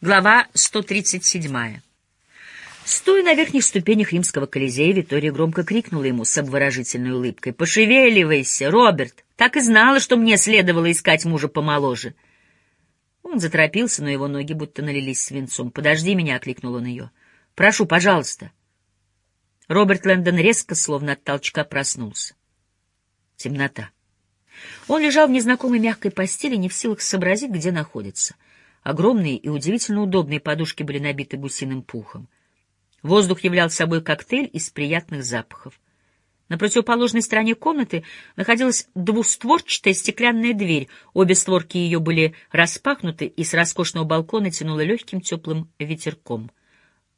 Глава 137. Стоя на верхних ступенях римского колизея, Виктория громко крикнула ему с обворожительной улыбкой. «Пошевеливайся, Роберт! Так и знала, что мне следовало искать мужа помоложе!» Он заторопился, но его ноги будто налились свинцом. «Подожди меня!» — окликнул он ее. «Прошу, пожалуйста!» Роберт Лэндон резко, словно от толчка, проснулся. Темнота. Он лежал в незнакомой мягкой постели, не в силах сообразить, где находится — Огромные и удивительно удобные подушки были набиты гусиным пухом. Воздух являл собой коктейль из приятных запахов. На противоположной стороне комнаты находилась двустворчатая стеклянная дверь. Обе створки ее были распахнуты, и с роскошного балкона тянуло легким теплым ветерком.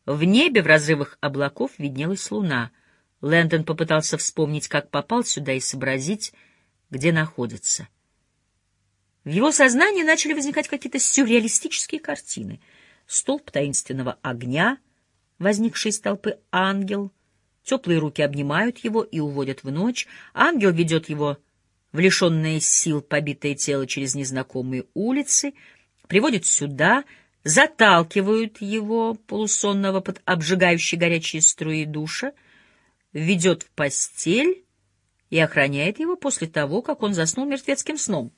В небе в разрывах облаков виднелась луна. Лэндон попытался вспомнить, как попал сюда, и сообразить, где находится — в его сознании начали возникать какие-то сюрреалистические картины. Столб таинственного огня, возникший из толпы ангел, теплые руки обнимают его и уводят в ночь, ангел ведет его в лишенное сил побитое тело через незнакомые улицы, приводит сюда, заталкивают его, полусонного под обжигающие горячие струи душа, ведет в постель и охраняет его после того, как он заснул мертвецким сном.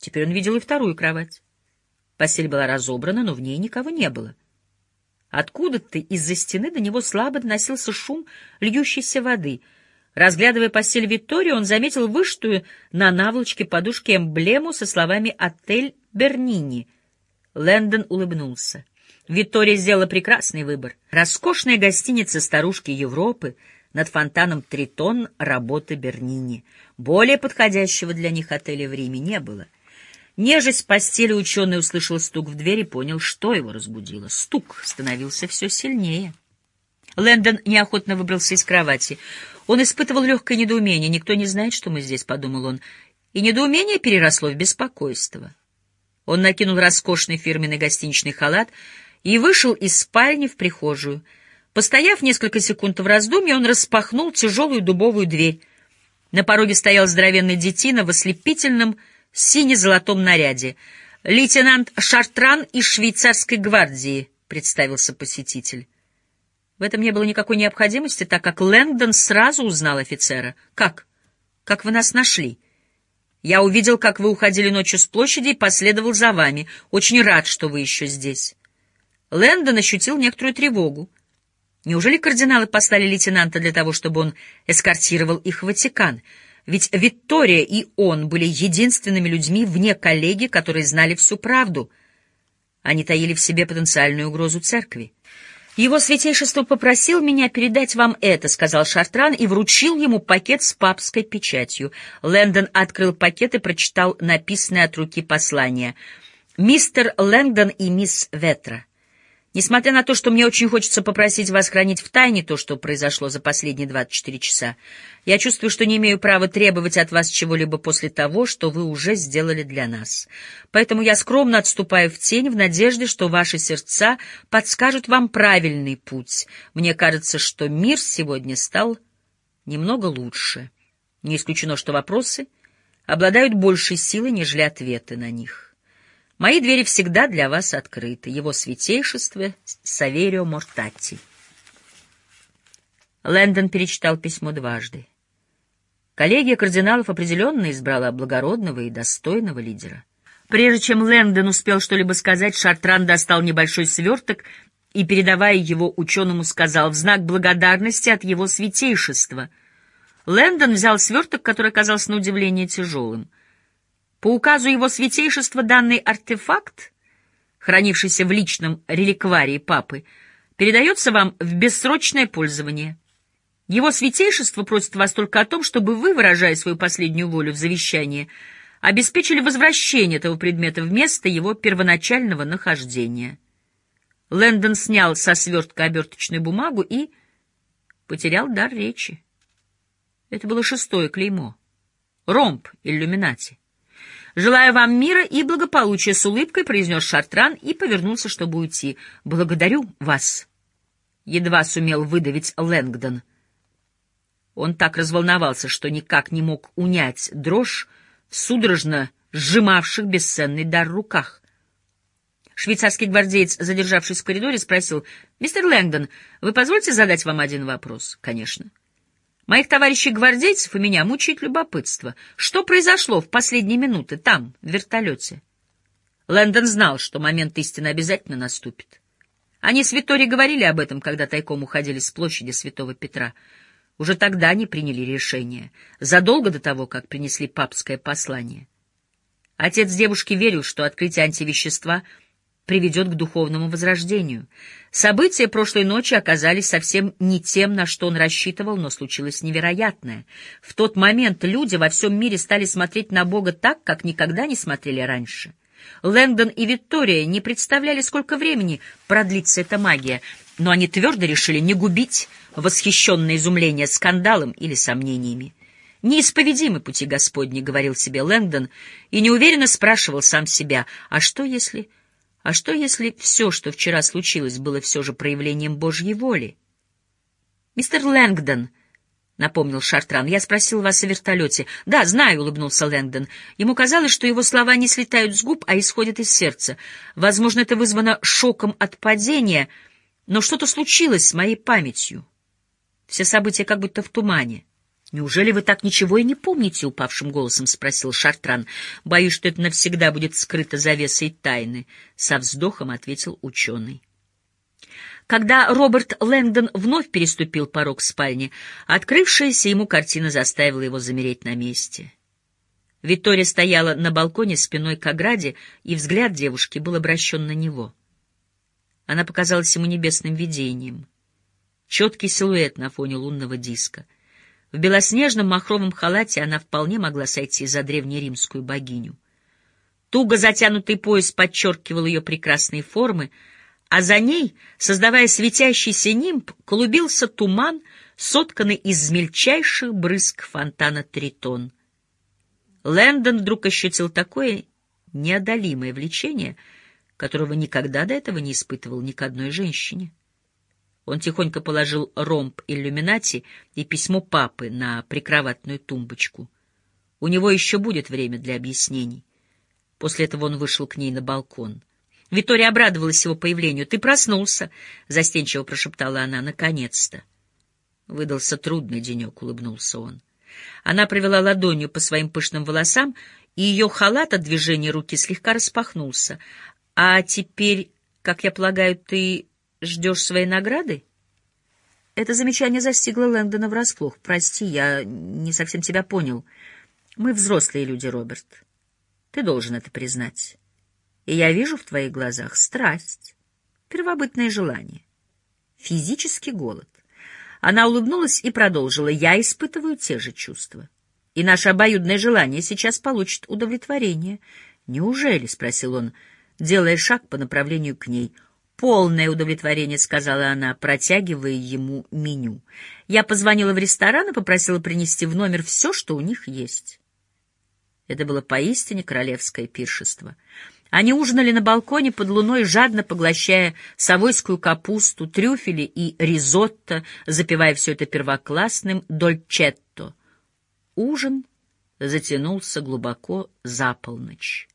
Теперь он видел и вторую кровать. Постель была разобрана, но в ней никого не было. Откуда-то из-за стены до него слабо доносился шум льющейся воды. Разглядывая постель Виктории, он заметил вышитую на наволочке подушки эмблему со словами «Отель Бернини». Лэндон улыбнулся. Виктория сделала прекрасный выбор. Роскошная гостиница старушки Европы над фонтаном Тритон работы Бернини. Более подходящего для них отеля в Риме не было — Нежесть в постели ученый услышал стук в дверь и понял, что его разбудило. Стук становился все сильнее. Лэндон неохотно выбрался из кровати. Он испытывал легкое недоумение. «Никто не знает, что мы здесь», — подумал он. И недоумение переросло в беспокойство. Он накинул роскошный фирменный гостиничный халат и вышел из спальни в прихожую. Постояв несколько секунд в раздумье, он распахнул тяжелую дубовую дверь. На пороге стоял здоровенный детина в ослепительном сине-золотом наряде. «Лейтенант Шартран из швейцарской гвардии», — представился посетитель. В этом не было никакой необходимости, так как Лэнгдон сразу узнал офицера. «Как? Как вы нас нашли?» «Я увидел, как вы уходили ночью с площади и последовал за вами. Очень рад, что вы еще здесь». Лэндон ощутил некоторую тревогу. Неужели кардиналы послали лейтенанта для того, чтобы он эскортировал их в Ватикан?» Ведь Виктория и он были единственными людьми вне коллеги, которые знали всю правду. Они таили в себе потенциальную угрозу церкви. «Его святейшество попросил меня передать вам это», — сказал Шартран и вручил ему пакет с папской печатью. Лэндон открыл пакет и прочитал написанное от руки послание. «Мистер Лэнгдон и мисс Ветра». Несмотря на то, что мне очень хочется попросить вас хранить в тайне то, что произошло за последние 24 часа, я чувствую, что не имею права требовать от вас чего-либо после того, что вы уже сделали для нас. Поэтому я скромно отступаю в тень в надежде, что ваши сердца подскажут вам правильный путь. Мне кажется, что мир сегодня стал немного лучше. Не исключено, что вопросы обладают большей силой, нежели ответы на них. Мои двери всегда для вас открыты. Его святейшество Саверио Мортати. Лэндон перечитал письмо дважды. Коллегия кардиналов определенно избрала благородного и достойного лидера. Прежде чем Лэндон успел что-либо сказать, Шартран достал небольшой сверток и, передавая его ученому, сказал в знак благодарности от его святейшества. Лэндон взял сверток, который оказался на удивление тяжелым — по указу его святейшества данный артефакт, хранившийся в личном реликварии папы, передается вам в бессрочное пользование. Его святейшество просит вас только о том, чтобы вы, выражая свою последнюю волю в завещании, обеспечили возвращение этого предмета в место его первоначального нахождения. Лэндон снял со свертка оберточную бумагу и потерял дар речи. Это было шестое клеймо. Ромб иллюминати. «Желаю вам мира и благополучия», — с улыбкой произнес Шартран и повернулся, чтобы уйти. «Благодарю вас», — едва сумел выдавить Лэнгдон. Он так разволновался, что никак не мог унять дрожь в судорожно сжимавших бесценный дар руках. Швейцарский гвардеец, задержавшись в коридоре, спросил, «Мистер Лэнгдон, вы позвольте задать вам один вопрос?» «Конечно». Моих товарищей-гвардейцев и меня мучает любопытство. Что произошло в последние минуты там, в вертолете? Лэндон знал, что момент истины обязательно наступит. Они с Виторией говорили об этом, когда тайком уходили с площади Святого Петра. Уже тогда они приняли решение, задолго до того, как принесли папское послание. Отец девушки верил, что открытие антивещества — приведет к духовному возрождению. События прошлой ночи оказались совсем не тем, на что он рассчитывал, но случилось невероятное. В тот момент люди во всем мире стали смотреть на Бога так, как никогда не смотрели раньше. Лэндон и Виктория не представляли, сколько времени продлится эта магия, но они твердо решили не губить восхищенное изумление скандалом или сомнениями. «Неисповедимы пути Господни», — говорил себе Лэндон, и неуверенно спрашивал сам себя, «А что если...» А что, если все, что вчера случилось, было все же проявлением Божьей воли? «Мистер Лэнгдон», — напомнил Шартран, — «я спросил вас о вертолете». «Да, знаю», — улыбнулся Лэнгдон. Ему казалось, что его слова не слетают с губ, а исходят из сердца. Возможно, это вызвано шоком от падения, но что-то случилось с моей памятью. Все события как будто в тумане. «Неужели вы так ничего и не помните?» — упавшим голосом спросил Шартран. «Боюсь, что это навсегда будет скрыто завесой тайны», — со вздохом ответил ученый. Когда Роберт Лэнгдон вновь переступил порог спальни, открывшаяся ему картина заставила его замереть на месте. Виктория стояла на балконе спиной к ограде, и взгляд девушки был обращен на него. Она показалась ему небесным видением. Четкий силуэт на фоне лунного диска — в белоснежном махровом халате она вполне могла сойти за древнеримскую богиню. Туго затянутый пояс подчеркивал ее прекрасные формы, а за ней, создавая светящийся нимб, клубился туман, сотканный из мельчайших брызг фонтана Тритон. Лэндон вдруг ощутил такое неодолимое влечение, которого никогда до этого не испытывал ни к одной женщине. Он тихонько положил ромб иллюминати и письмо папы на прикроватную тумбочку. У него еще будет время для объяснений. После этого он вышел к ней на балкон. Витория обрадовалась его появлению. «Ты проснулся!» — застенчиво прошептала она. «Наконец-то!» Выдался трудный денек, — улыбнулся он. Она провела ладонью по своим пышным волосам, и ее халат от движения руки слегка распахнулся. «А теперь, как я полагаю, ты ждешь своей награды? Это замечание застигло Лэнгдона врасплох. Прости, я не совсем тебя понял. Мы взрослые люди, Роберт. Ты должен это признать. И я вижу в твоих глазах страсть, первобытное желание, физический голод. Она улыбнулась и продолжила. Я испытываю те же чувства. И наше обоюдное желание сейчас получит удовлетворение. Неужели? — спросил он, делая шаг по направлению к ней — «Полное удовлетворение», — сказала она, протягивая ему меню. Я позвонила в ресторан и попросила принести в номер все, что у них есть. Это было поистине королевское пиршество. Они ужинали на балконе под луной, жадно поглощая совойскую капусту, трюфели и ризотто, запивая все это первоклассным дольчетто. Ужин затянулся глубоко за полночь.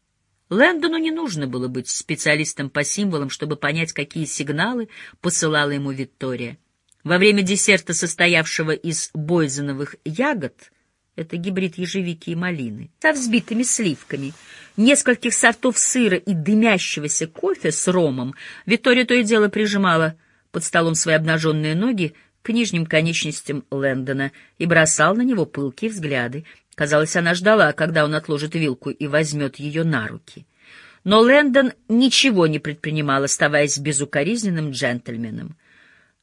Лэндону не нужно было быть специалистом по символам, чтобы понять, какие сигналы посылала ему Виктория. Во время десерта, состоявшего из бойзеновых ягод, это гибрид ежевики и малины, со взбитыми сливками, нескольких сортов сыра и дымящегося кофе с ромом, Виктория то и дело прижимала под столом свои обнаженные ноги к нижним конечностям Лэндона и бросал на него пылкие взгляды. Казалось, она ждала, когда он отложит вилку и возьмет ее на руки. Но Лэндон ничего не предпринимал, оставаясь безукоризненным джентльменом.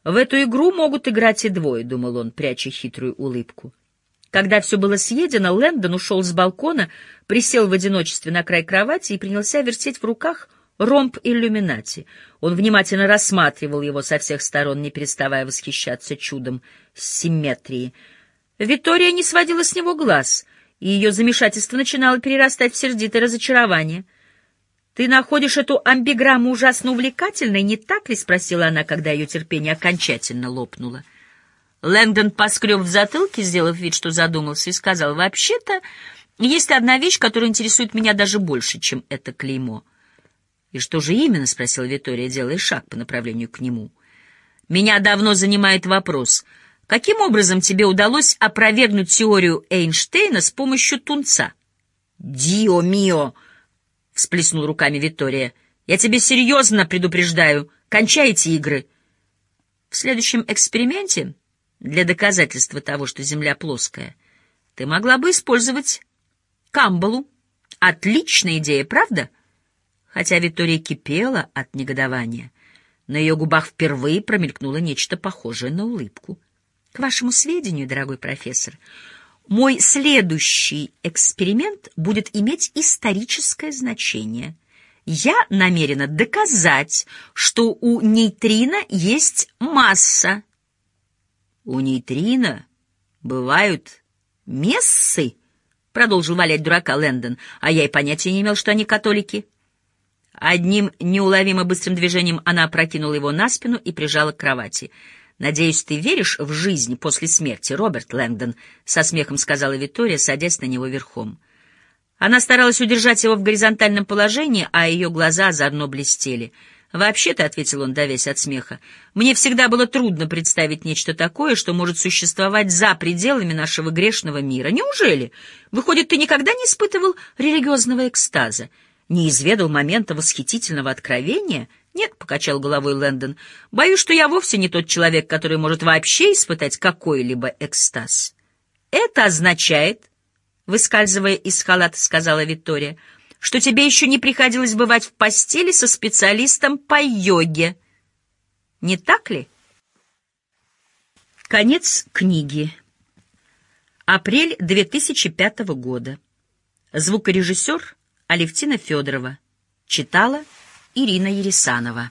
«В эту игру могут играть и двое», — думал он, пряча хитрую улыбку. Когда все было съедено, Лэндон ушел с балкона, присел в одиночестве на край кровати и принялся вертеть в руках ромб иллюминати. Он внимательно рассматривал его со всех сторон, не переставая восхищаться чудом симметрии — Виктория не сводила с него глаз, и ее замешательство начинало перерастать в сердитое разочарование. «Ты находишь эту амбиграмму ужасно увлекательной, не так ли?» — спросила она, когда ее терпение окончательно лопнуло. Лэнгдон поскреб в затылке, сделав вид, что задумался, и сказал, «Вообще-то, есть одна вещь, которая интересует меня даже больше, чем это клеймо. «И что же именно?» — спросила Витория, делая шаг по направлению к нему. «Меня давно занимает вопрос, каким образом тебе удалось опровергнуть теорию Эйнштейна с помощью тунца?» «Дио мио!» — всплеснул руками Витория. «Я тебе серьезно предупреждаю. Кончай эти игры!» В следующем эксперименте, для доказательства того, что Земля плоская, ты могла бы использовать Камбалу. Отличная идея, правда?» Хотя Виктория кипела от негодования, на ее губах впервые промелькнуло нечто похожее на улыбку. К вашему сведению, дорогой профессор, мой следующий эксперимент будет иметь историческое значение. Я намерена доказать, что у нейтрино есть масса. У нейтрино бывают мессы, продолжил валять дурака Лэндон, а я и понятия не имел, что они католики. Одним неуловимо быстрым движением она опрокинула его на спину и прижала к кровати. «Надеюсь, ты веришь в жизнь после смерти, Роберт Лэнгдон?» — со смехом сказала Виктория, садясь на него верхом. Она старалась удержать его в горизонтальном положении, а ее глаза озорно блестели. «Вообще-то», — ответил он, давясь от смеха, — «мне всегда было трудно представить нечто такое, что может существовать за пределами нашего грешного мира. Неужели? Выходит, ты никогда не испытывал религиозного экстаза?» не изведал момента восхитительного откровения? Нет, — покачал головой Лэндон, — боюсь, что я вовсе не тот человек, который может вообще испытать какой-либо экстаз. Это означает, — выскальзывая из халата, сказала Виктория, — что тебе еще не приходилось бывать в постели со специалистом по йоге. Не так ли? Конец книги. Апрель 2005 года. Звукорежиссер Алевтина Федорова. Читала Ирина Ересанова.